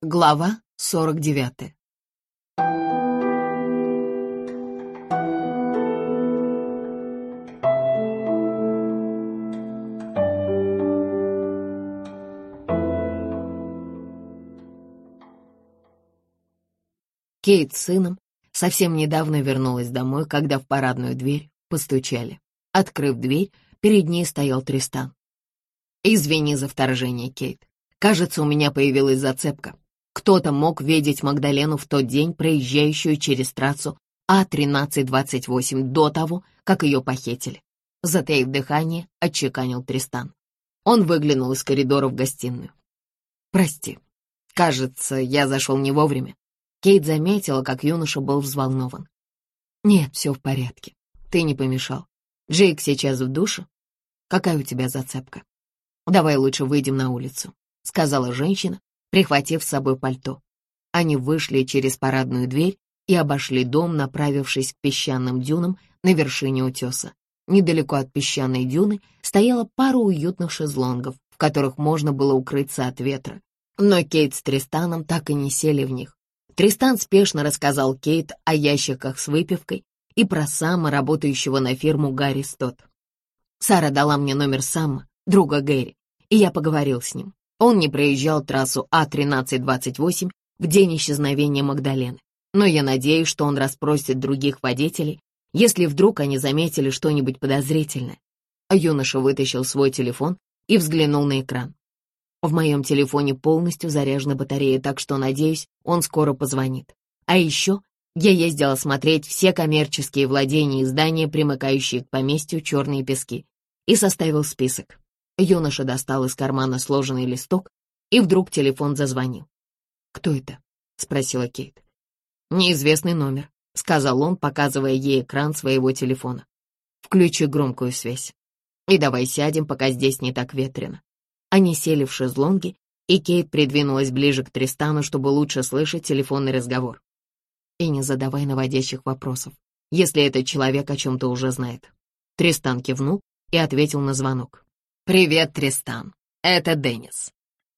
Глава 49 Кейт с сыном совсем недавно вернулась домой, когда в парадную дверь постучали. Открыв дверь, перед ней стоял Тристан. «Извини за вторжение, Кейт. Кажется, у меня появилась зацепка. Кто-то мог видеть Магдалену в тот день, проезжающую через трассу А-1328, до того, как ее похитили. Затаив дыхание, отчеканил Тристан. Он выглянул из коридора в гостиную. «Прости. Кажется, я зашел не вовремя». Кейт заметила, как юноша был взволнован. «Нет, все в порядке. Ты не помешал. Джейк сейчас в душе. Какая у тебя зацепка? Давай лучше выйдем на улицу сказала женщина, прихватив с собой пальто. Они вышли через парадную дверь и обошли дом, направившись к песчаным дюнам на вершине утеса. Недалеко от песчаной дюны стояла пара уютных шезлонгов, в которых можно было укрыться от ветра. Но Кейт с Тристаном так и не сели в них. Тристан спешно рассказал Кейт о ящиках с выпивкой и про Сама, работающего на фирму Гарри Стот. Сара дала мне номер Сама, друга Гэри, и я поговорил с ним. Он не проезжал трассу А-1328 в день исчезновения Магдалены, но я надеюсь, что он расспросит других водителей, если вдруг они заметили что-нибудь подозрительное. Юноша вытащил свой телефон и взглянул на экран. В моем телефоне полностью заряжена батарея, так что, надеюсь, он скоро позвонит. А еще я ездила смотреть все коммерческие владения и здания, примыкающие к поместью «Черные пески», и составил список. Юноша достал из кармана сложенный листок, и вдруг телефон зазвонил. «Кто это?» — спросила Кейт. «Неизвестный номер», — сказал он, показывая ей экран своего телефона. «Включи громкую связь. И давай сядем, пока здесь не так ветрено». Они сели в шезлонги, и Кейт придвинулась ближе к Тристану, чтобы лучше слышать телефонный разговор. «И не задавай наводящих вопросов, если этот человек о чем-то уже знает». Тристан кивнул и ответил на звонок. «Привет, Тристан. Это Деннис.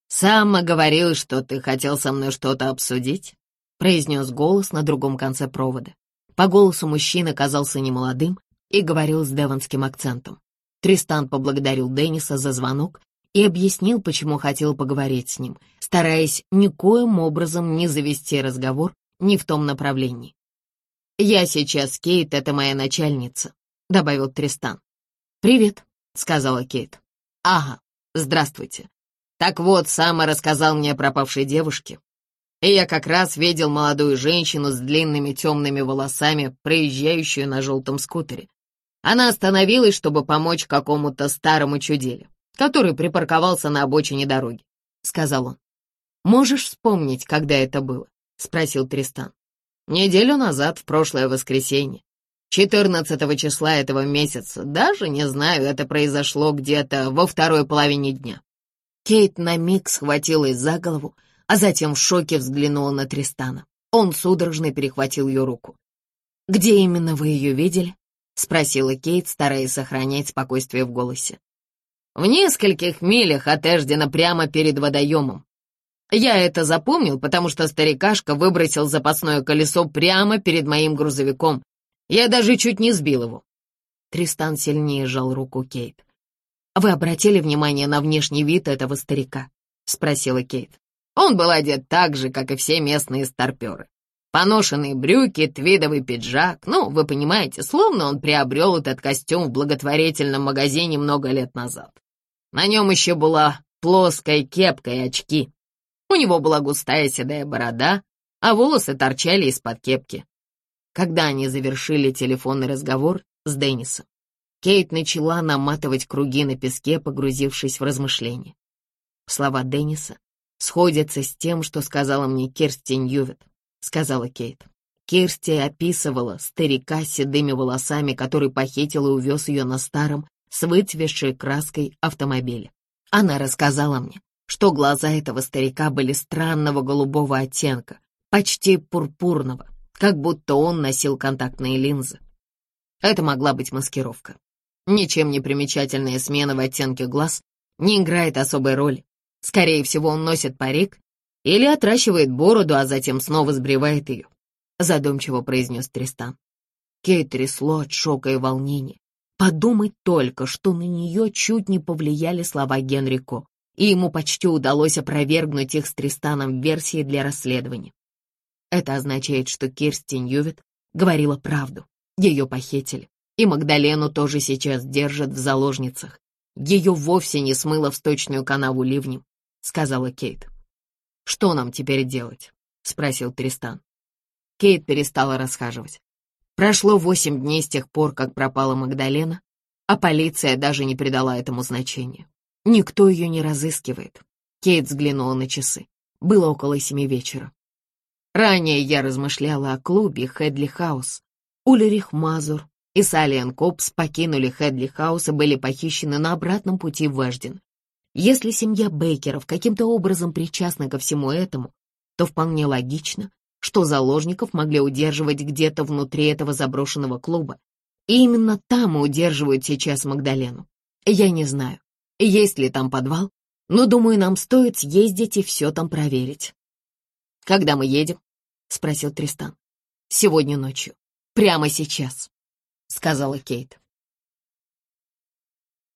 Сам говорил, что ты хотел со мной что-то обсудить?» произнес голос на другом конце провода. По голосу мужчина казался немолодым и говорил с девонским акцентом. Тристан поблагодарил Денниса за звонок и объяснил, почему хотел поговорить с ним, стараясь никоим образом не завести разговор ни в том направлении. «Я сейчас Кейт, это моя начальница», — добавил Тристан. «Привет», — сказала Кейт. «Ага, здравствуйте. Так вот, Сама рассказал мне о пропавшей девушке. И я как раз видел молодую женщину с длинными темными волосами, проезжающую на желтом скутере. Она остановилась, чтобы помочь какому-то старому чуделю, который припарковался на обочине дороги», — сказал он. «Можешь вспомнить, когда это было?» — спросил Тристан. «Неделю назад, в прошлое воскресенье. 14 числа этого месяца. Даже не знаю, это произошло где-то во второй половине дня. Кейт на миг схватилась за голову, а затем в шоке взглянула на Тристана. Он судорожно перехватил ее руку. «Где именно вы ее видели?» — спросила Кейт, стараясь сохранять спокойствие в голосе. «В нескольких милях от Эждена прямо перед водоемом. Я это запомнил, потому что старикашка выбросил запасное колесо прямо перед моим грузовиком, я даже чуть не сбил его. Тристан сильнее сжал руку Кейт. «Вы обратили внимание на внешний вид этого старика?» — спросила Кейт. Он был одет так же, как и все местные старперы. Поношенные брюки, твидовый пиджак. Ну, вы понимаете, словно он приобрел этот костюм в благотворительном магазине много лет назад. На нем еще была плоская кепка и очки. У него была густая седая борода, а волосы торчали из-под кепки когда они завершили телефонный разговор с Деннисом. Кейт начала наматывать круги на песке, погрузившись в размышления. Слова Денниса сходятся с тем, что сказала мне Керсти Ньювит, сказала Кейт. Керсти описывала старика с седыми волосами, который похитил и увез ее на старом, с выцветшей краской автомобиле. Она рассказала мне, что глаза этого старика были странного голубого оттенка, почти пурпурного, как будто он носил контактные линзы. Это могла быть маскировка. Ничем не примечательная смена в оттенке глаз не играет особой роли. Скорее всего, он носит парик Или отращивает бороду, а затем снова сбривает ее», — задумчиво произнес Тристан. Кейт трясло от шока и волнения. Подумать только, что на нее чуть не повлияли слова Генрико, и ему почти удалось опровергнуть их с Тристаном в версии для расследования. Это означает, что Кирстин Ювит говорила правду. Ее похитили, и Магдалену тоже сейчас держат в заложницах. Ее вовсе не смыло в сточную канаву ливнем, — сказала Кейт. «Что нам теперь делать?» — спросил Тристан. Кейт перестала расхаживать. Прошло восемь дней с тех пор, как пропала Магдалена, а полиция даже не придала этому значения. Никто ее не разыскивает. Кейт взглянула на часы. Было около семи вечера. Ранее я размышляла о клубе Хедли Хаус. Ульрих Мазур и Салиан Копс покинули Хедли Хаус и были похищены на обратном пути в Веждин. Если семья Бейкеров каким-то образом причастна ко всему этому, то вполне логично, что заложников могли удерживать где-то внутри этого заброшенного клуба. И именно там удерживают сейчас Магдалену. Я не знаю, есть ли там подвал, но, думаю, нам стоит съездить и все там проверить. «Когда мы едем?» — спросил Тристан. «Сегодня ночью. Прямо сейчас», — сказала Кейт.